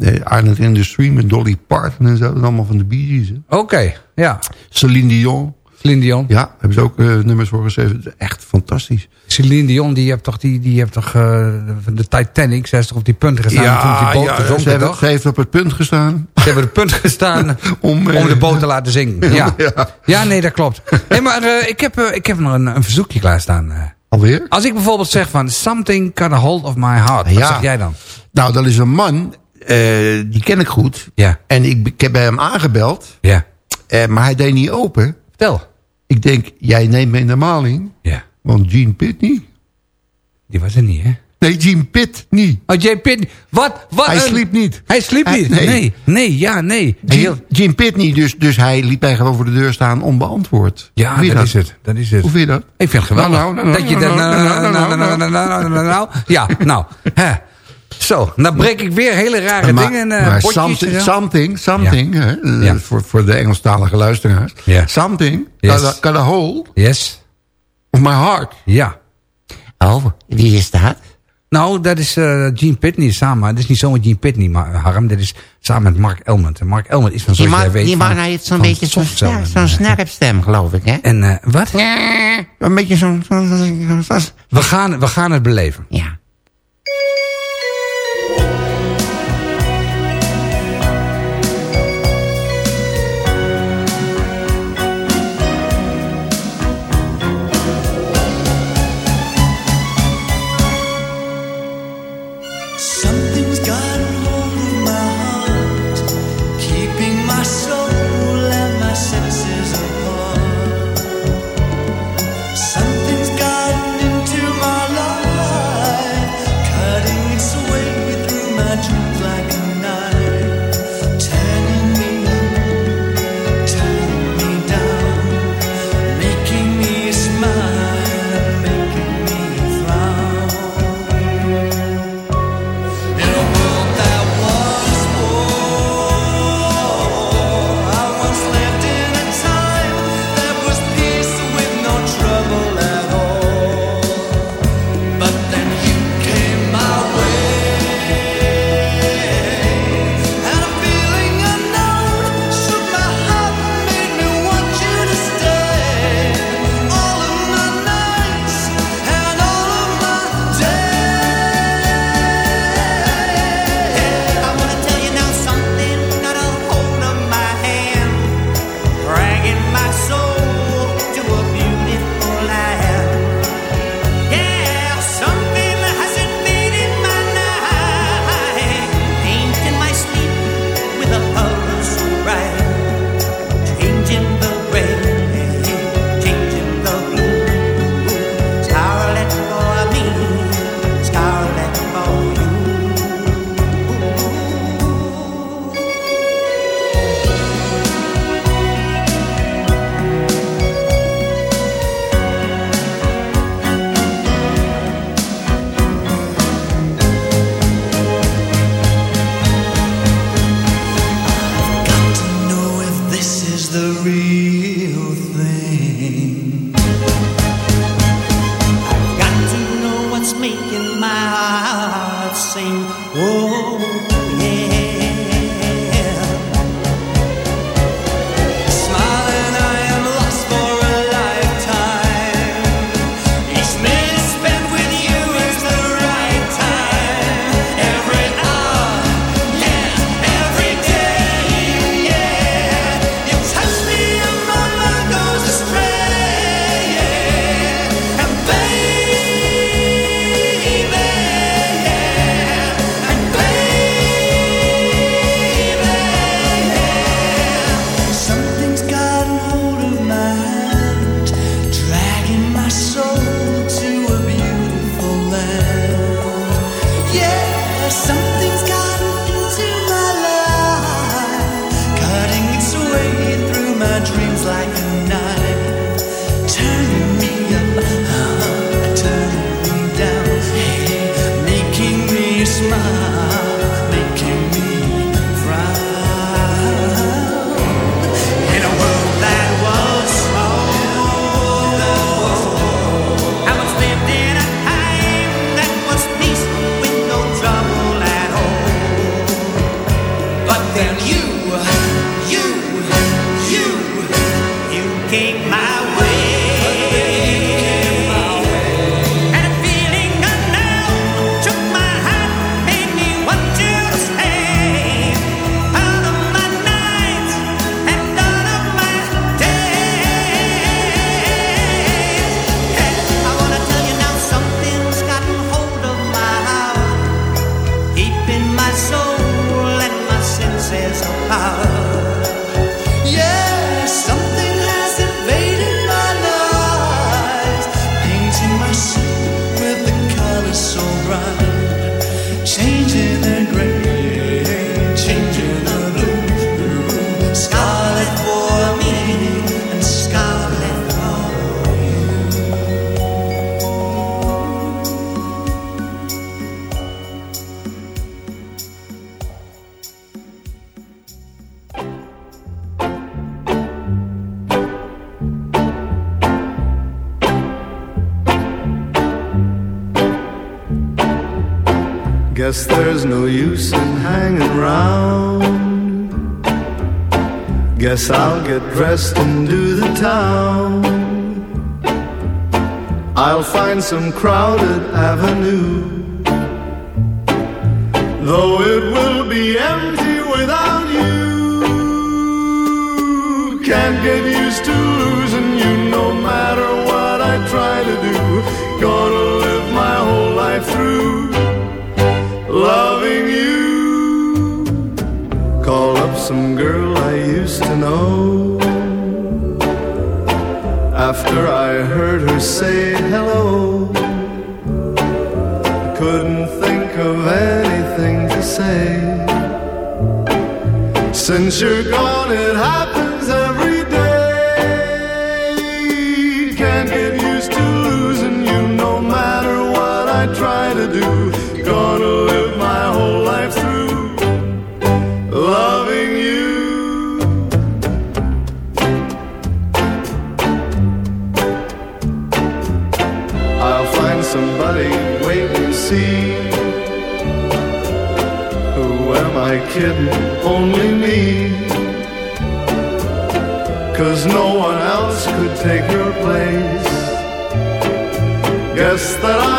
Eh, Island in the Stream met Dolly Parton en zo. Dat is allemaal van de Bee Gees. Oké, ja. Celine Dion. Celine Dion. Ja, hebben ze ook eh, nummers voor geschreven. Het Echt fantastisch. Celine Dion, die heeft toch, die, die heeft toch eh, de Titanic, zij is toch op die punt gestaan toen die boot ja, gezonken, ze, hebben, toch? ze heeft op het punt gestaan. Ze hebben de punt gestaan Om, om, eh, de boot te laten zinken. Ja, Ja. ja. nee, dat klopt. Nee, maar eh, ik, heb, eh, ik heb nog een, een verzoekje klaarstaan. eh. Alweer? Als ik bijvoorbeeld zeg van... Something got a hold of my heart. Wat Ja. zeg jij dan? Nou, dat is een man eh, die ken ik goed. Ja. En ik, ik heb bij hem aangebeld. Ja. eh, maar hij deed niet open. Vertel. Ik denk, jij neemt me in de maling. Ja. Want Gene Pitt niet. Die was er niet, hè? Nee, Gene Pitt niet. Oh, Jay Pitt. Wat? wat Hij een- sliep niet. Hij sliep Hij- niet? nee. Nee. nee. ja, nee. Heel- Gene, Gene Pitt niet, dus, dus hij liet mij gewoon voor de deur staan onbeantwoord. Ja, dat is het. Dat is het. Hoe vind je dat? Ik vind het geweldig. Nou, nou, nou, dat je nou, dat... nou, nou, nou, nou, nou, nou, nou, nou, nou, nou, nou. Ja, nou. hè. Zo, dan breek ik weer hele rare maar, dingen. eh, maar something, zo. something, something hè, eh, Ja. voor, voor de Engelstalige luisteraars. Ja. Something, Yes. got, a, got a hole Yes. of my heart. Ja. Oh, wie is dat? Nou, dat is eh Gene Pitney samen. Dat is niet zomaar Gene Pitney, maar Harm. Dat is samen met Mark Elmond. En Mark Elmond is van, Die zoals jij man, weet... die van- heeft zo'n beetje zo'n zo'n eh, snerpstem, geloof ik, hè? En eh, wat? Een beetje zo'n... zo'n- zo'n- zo'n- We gaan, we gaan het beleven. Ja. And the town. I'll find some crowded avenue. Though it will be empty without you. Can't get used to After I heard her say hello, I couldn't think of anything to say. Since you're gone, it happens that I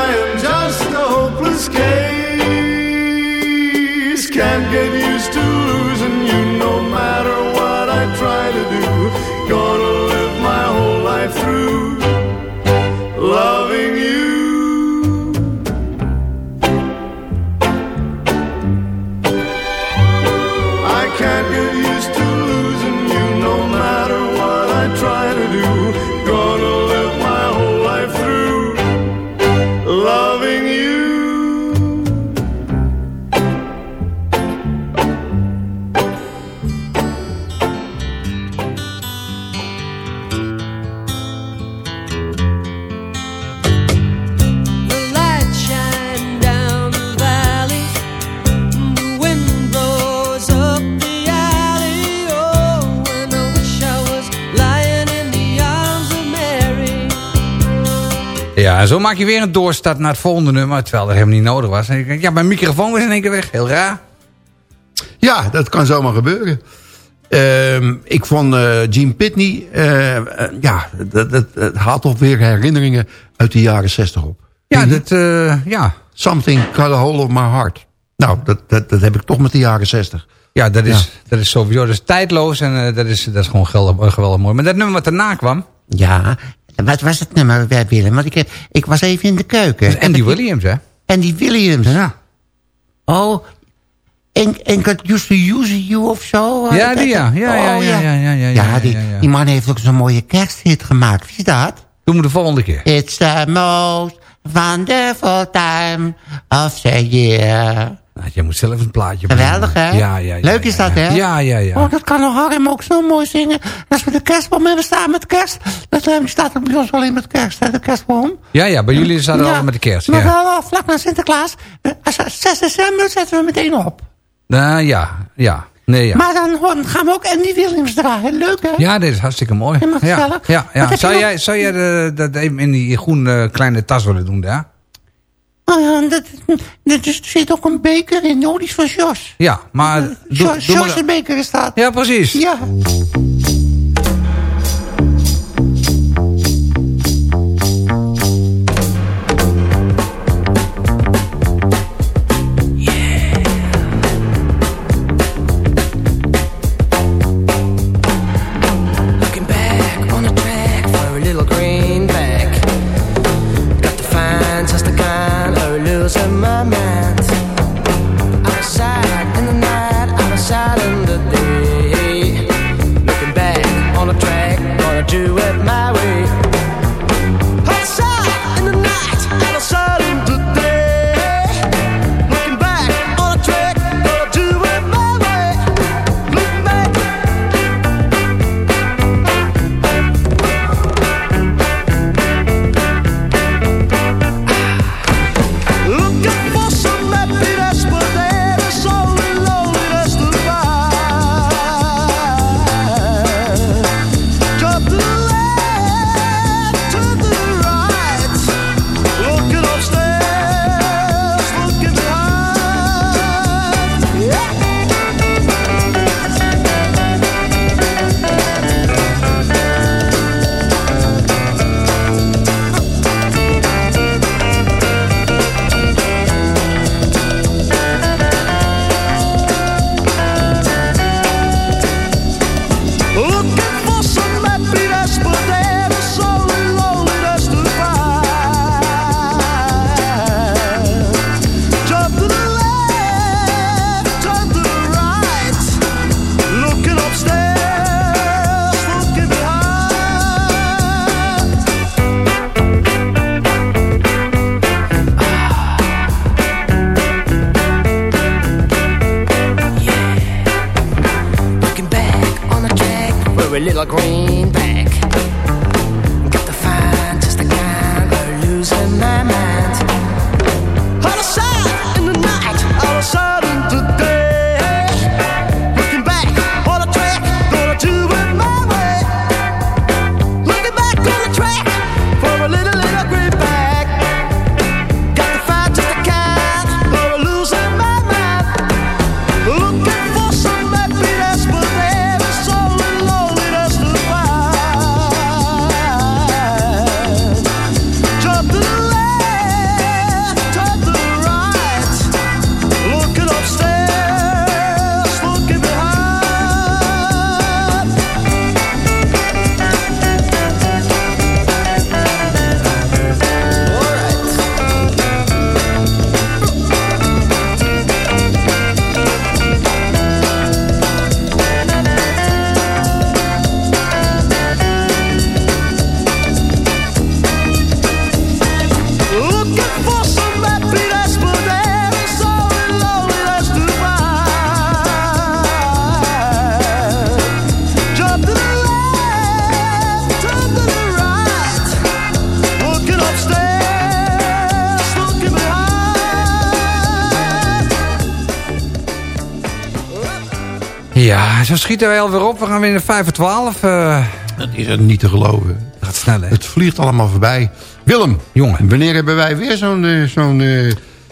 Ja, zo maak je weer een doorstart naar het volgende nummer... terwijl dat helemaal niet nodig was. En ik denk, ja, mijn microfoon was in één keer weg. Heel raar. Ja, dat kan zomaar gebeuren. Ehm, ik vond eh Gene Pitney... eh, ja, dat, dat, dat haalt toch weer herinneringen uit de jaren zestig op. Ja, dat, ja. Something got a hold of my heart. Nou, dat, dat, dat heb ik toch met de jaren zestig. Ja, dat is, Dat is sowieso dat is tijdloos en dat, is, dat is gewoon geweldig, geweldig mooi. Maar dat nummer wat daarna kwam... Ja, wat was het nummer, eh, Willem? Want ik, heb, ik was even in de keuken. Is Andy Williams, hè? Andy Williams. Ja. Oh, en, en used to use you of zo? Ja, die ja. Ja, ja, Oh, ja, ja, ja, ja, ja, die, ja, ja. die man heeft ook zo'n mooie kersthit gemaakt. Wie is dat? Doen we de volgende keer. It's the most wonderful time of the year. Nou, jij moet zelf een plaatje Geweldig, brengen. hè? Ja, ja, ja. Leuk is dat, hè? Ja, ja, ja. Oh, dat kan Harm ook zo mooi zingen. Als we de kerstboom hebben staan met kerst. Dat eh, staat er bij ons alleen met kerst, hè, de kerstboom. Ja, ja, bij jullie staat er al met de kerst. Maar Ja. wel al vlak na Sinterklaas. Eh, als- 6 december zetten we meteen op. Nou, ja, ja. Nee, ja. Maar dan gaan we ook Andy Williams draaien. Leuk, hè? Ja, dit is hartstikke mooi. Helemaal Ja, gezellig. ja, ja. Zou, jij, nog? zou jij de, dat even in die groene kleine tas willen doen daar? Oh ja, dat, dat is, er zit ook een beker in. Oh, die is van Jos. Ja, maar... Jos, dan- beker is dat. Ja, precies. Ja. little green. Zo schieten wij alweer op. We gaan weer naar 5 voor 12. eh. Dat is het niet te geloven. gaat snel, hè? Het vliegt allemaal voorbij. Willem, Jongen. wanneer hebben wij weer zo'n eh, zo'n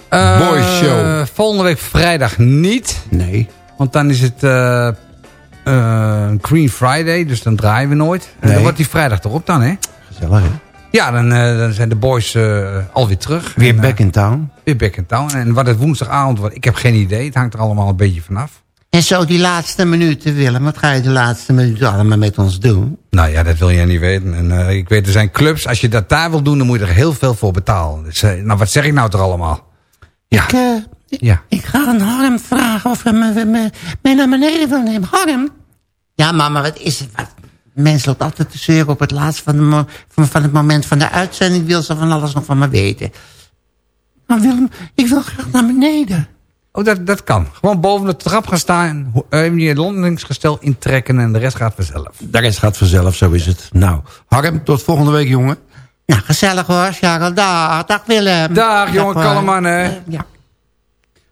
eh, boys show? Volgende week vrijdag niet. Nee. Want dan is het Green Friday, dus dan draaien we nooit. En Nee. dan wordt die vrijdag erop dan, hè? Gezellig, hè? Ja, dan, dan zijn de boys alweer terug. Weer En, back in town. weer back in town. En wat het woensdagavond wordt, ik heb geen idee. Het hangt er allemaal een beetje vanaf. En zo die laatste minuten, Willem. Wat ga je de laatste minuten allemaal met ons doen? Nou ja, dat wil jij niet weten. En eh, ik weet, er zijn clubs. Als je dat daar wil doen, dan moet je er heel veel voor betalen. Dus, eh, nou, wat zeg ik nou toch allemaal? Ja. Ik, eh, Ja. ik ga aan Harm vragen of hij me, me, me naar beneden wil nemen. Harm? Ja, mama, wat is het? Wat? Mens loopt altijd te zeuren op het laatst van, de van, van het moment van de uitzending. Wil ze van alles nog van me weten. Maar Willem, ik wil graag naar beneden. Oh, dat, dat kan. Gewoon boven de trap gaan staan. Even je landingsgestel intrekken en de rest gaat vanzelf. De rest gaat vanzelf, zo is het. Nou, Harm, tot volgende week, jongen. Nou, gezellig hoor, Charles. Dag, dag Willem. Dag, jongen, kalm man, hè. Eh, ja.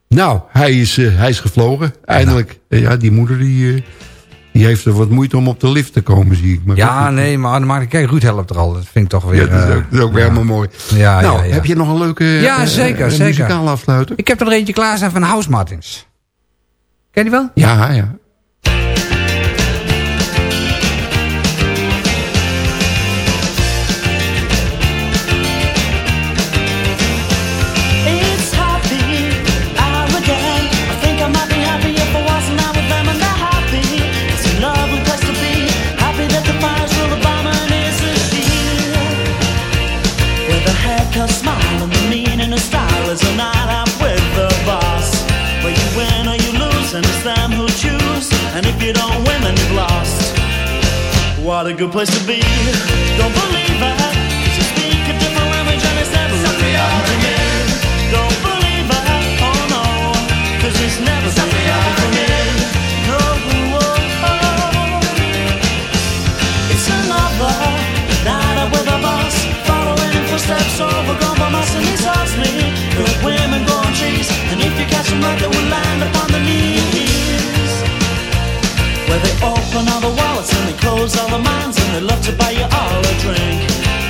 Nou, hij is, eh, hij is gevlogen, eindelijk. Eh, Ja, die moeder die, eh, die heeft er wat moeite om op de lift te komen, zie ik. Maar Ja, goed, nee, maar kijk, Ruud helpt er al. Dat vind ik toch Ja, weer... dat is eh, ook, dat is ook weer ja. helemaal mooi. Ja, nou, ja, ja. heb je nog een leuke Ja, eh, zeker, zeker. muzikale afsluiter? Ik heb er eentje klaar staan van House Martins. Ken je die wel? Ja, ja. What a good place to be. Don't believe. 'cause you speak a different language and. Don't believe it. Oh no. 'cause it's never. No. It's another night out with a. Following in footsteps overgrown by moss and me. Good women growing trees. And if you catch them right, they will land upon the knees. Where they all close all the minds and they love to buy you all a drink.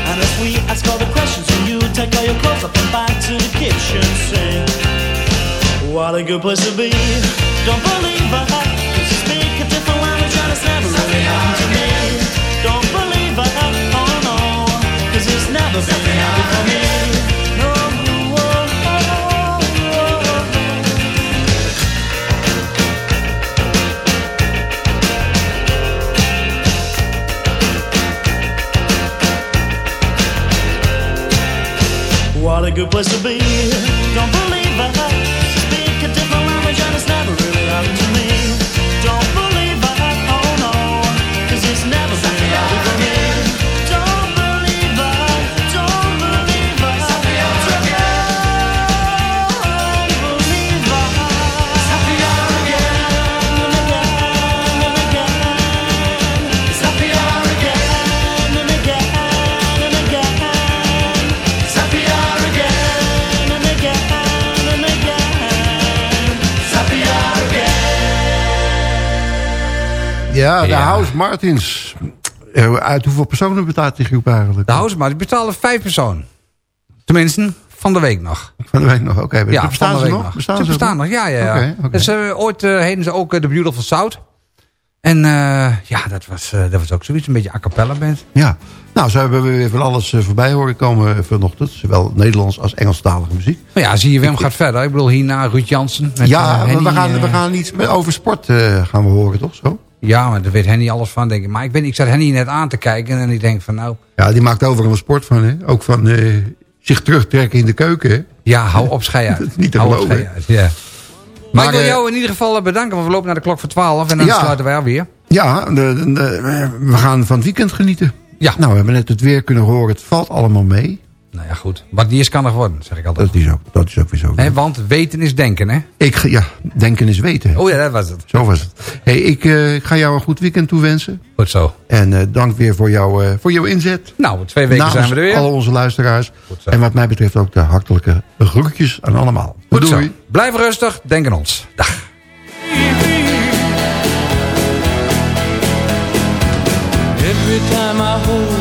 And if we ask all the questions and you take all your clothes up and back to the kitchen sink. What a good place to be. Don't believe you speak a different language and it's never really happened to me. Good place to be. Don't believe it. Ja, de Ja. House Martins. Eh, Uit hoeveel personen bestaat die groep eigenlijk? De House die betalen vijf personen. Tenminste, van de week nog. Van de week nog, oké. Ja, bestaan de ze nog? nog. Bestaan ze ze bestaan nog? ja, ja. ja. Oké, oké. Dus, eh, ooit eh heten ze ook The Beautiful South. En ja, dat was, dat was ook zoiets, een beetje a cappella band. Ja. Nou, zo hebben we weer van alles voorbij horen komen vanochtend. Zowel Nederlands als Engelstalige muziek. Maar ja, zie je, Wem gaat verder. Ik bedoel, hierna Ruud Jansen. met, ja, maar we, gaan, we gaan iets met, over sport gaan we horen, toch zo? Ja, maar daar weet Henny alles van, denk ik. Maar ik, ben, ik zat Henny net aan te kijken en ik denk van nou... Ja, die maakt overal een sport van, hè? Ook van eh, zich terugtrekken in de keuken, hè? Ja, hou op, schei uit. Dat is niet te Hou geloven, uit, ja. Maar, ik wil eh, jou in ieder geval eh, bedanken, want we lopen naar de klok voor 12 en dan Ja. sluiten wij alweer. Ja, de, de- de- we gaan van het weekend genieten. Ja. Nou, we hebben net het weer kunnen horen. Het valt allemaal mee. Nou ja, goed. Wat niet is, kan er worden, zeg ik altijd. Dat is ook, dat is ook weer zo. Want weten is denken, hè? Ik, ja, denken is weten. Oh ja, dat was het. Zo was het. Hey, ik, eh, ik ga jou een goed weekend toewensen. Goed zo. En eh, dank weer voor, jou, eh, voor jouw inzet. Nou, twee weken Namens zijn we er weer. alle onze luisteraars. Goed zo. En wat mij betreft ook de hartelijke groetjes aan allemaal. Goed zo. Doei. Blijf rustig, denk aan ons. Dag. Every time I hold